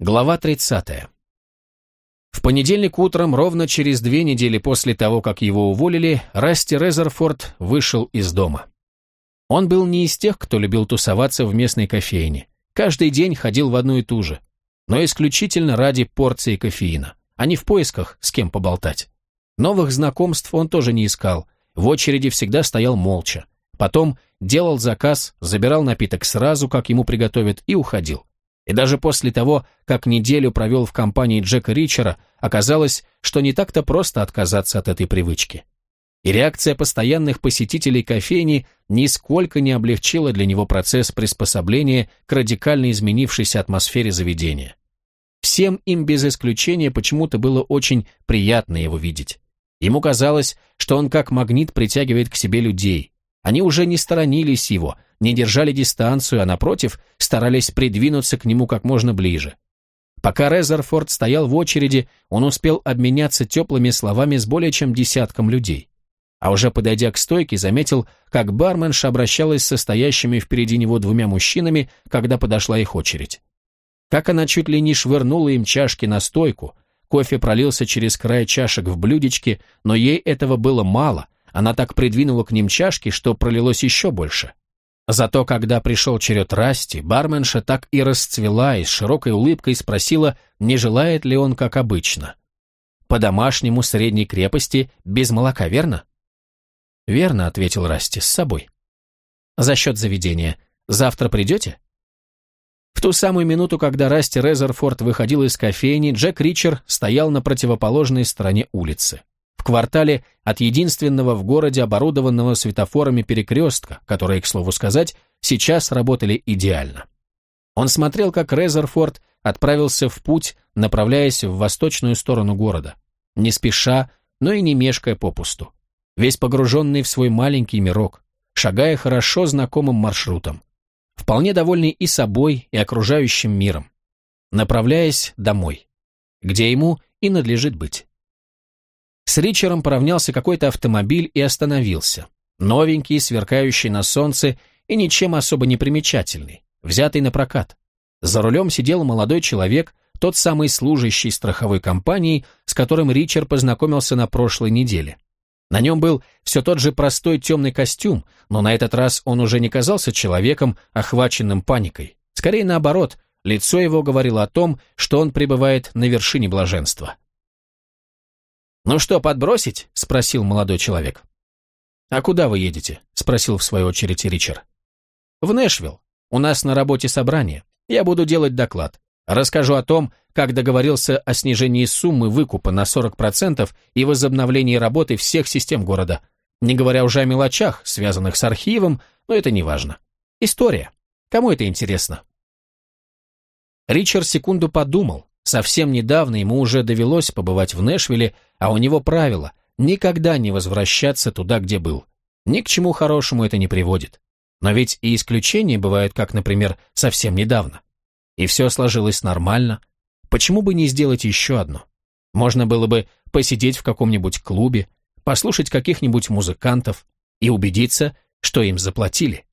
Глава 30. В понедельник утром, ровно через две недели после того, как его уволили, Расти Резерфорд вышел из дома. Он был не из тех, кто любил тусоваться в местной кофейне. Каждый день ходил в одну и ту же, но исключительно ради порции кофеина, а не в поисках, с кем поболтать. Новых знакомств он тоже не искал, в очереди всегда стоял молча. Потом делал заказ, забирал напиток сразу, как ему приготовят, и уходил. И даже после того, как неделю провел в компании Джека Ричера, оказалось, что не так-то просто отказаться от этой привычки. И реакция постоянных посетителей кофейни нисколько не облегчила для него процесс приспособления к радикально изменившейся атмосфере заведения. Всем им без исключения почему-то было очень приятно его видеть. Ему казалось, что он как магнит притягивает к себе людей. Они уже не сторонились его, не держали дистанцию, а напротив, старались придвинуться к нему как можно ближе. Пока Резерфорд стоял в очереди, он успел обменяться теплыми словами с более чем десятком людей. А уже подойдя к стойке, заметил, как барменша обращалась с стоящими впереди него двумя мужчинами, когда подошла их очередь. Как она чуть ли не швырнула им чашки на стойку, кофе пролился через край чашек в блюдечке, но ей этого было мало, она так придвинула к ним чашки, что пролилось еще больше. Зато когда пришел черед Расти, барменша так и расцвела и с широкой улыбкой спросила, не желает ли он, как обычно. «По-домашнему средней крепости, без молока, верно?» «Верно», — ответил Расти, — «с собой». «За счет заведения. Завтра придете?» В ту самую минуту, когда Расти Резерфорд выходил из кофейни, Джек Ричер стоял на противоположной стороне улицы квартале от единственного в городе оборудованного светофорами перекрестка, которые, к слову сказать, сейчас работали идеально. Он смотрел, как Резерфорд отправился в путь, направляясь в восточную сторону города, не спеша, но и не мешкая попусту, весь погруженный в свой маленький мирок, шагая хорошо знакомым маршрутом, вполне довольный и собой, и окружающим миром, направляясь домой, где ему и надлежит быть. С Ричером поравнялся какой-то автомобиль и остановился. Новенький, сверкающий на солнце и ничем особо не примечательный, взятый на прокат. За рулем сидел молодой человек, тот самый служащий страховой компании, с которым Ричард познакомился на прошлой неделе. На нем был все тот же простой темный костюм, но на этот раз он уже не казался человеком, охваченным паникой. Скорее наоборот, лицо его говорило о том, что он пребывает на вершине блаженства. «Ну что, подбросить?» — спросил молодой человек. «А куда вы едете?» — спросил в свою очередь Ричард. «В Нэшвилл. У нас на работе собрание. Я буду делать доклад. Расскажу о том, как договорился о снижении суммы выкупа на 40% и возобновлении работы всех систем города. Не говоря уже о мелочах, связанных с архивом, но это не важно. История. Кому это интересно?» Ричард секунду подумал, Совсем недавно ему уже довелось побывать в Нэшвилле, а у него правило – никогда не возвращаться туда, где был. Ни к чему хорошему это не приводит. Но ведь и исключения бывают, как, например, совсем недавно. И все сложилось нормально. Почему бы не сделать еще одно? Можно было бы посидеть в каком-нибудь клубе, послушать каких-нибудь музыкантов и убедиться, что им заплатили.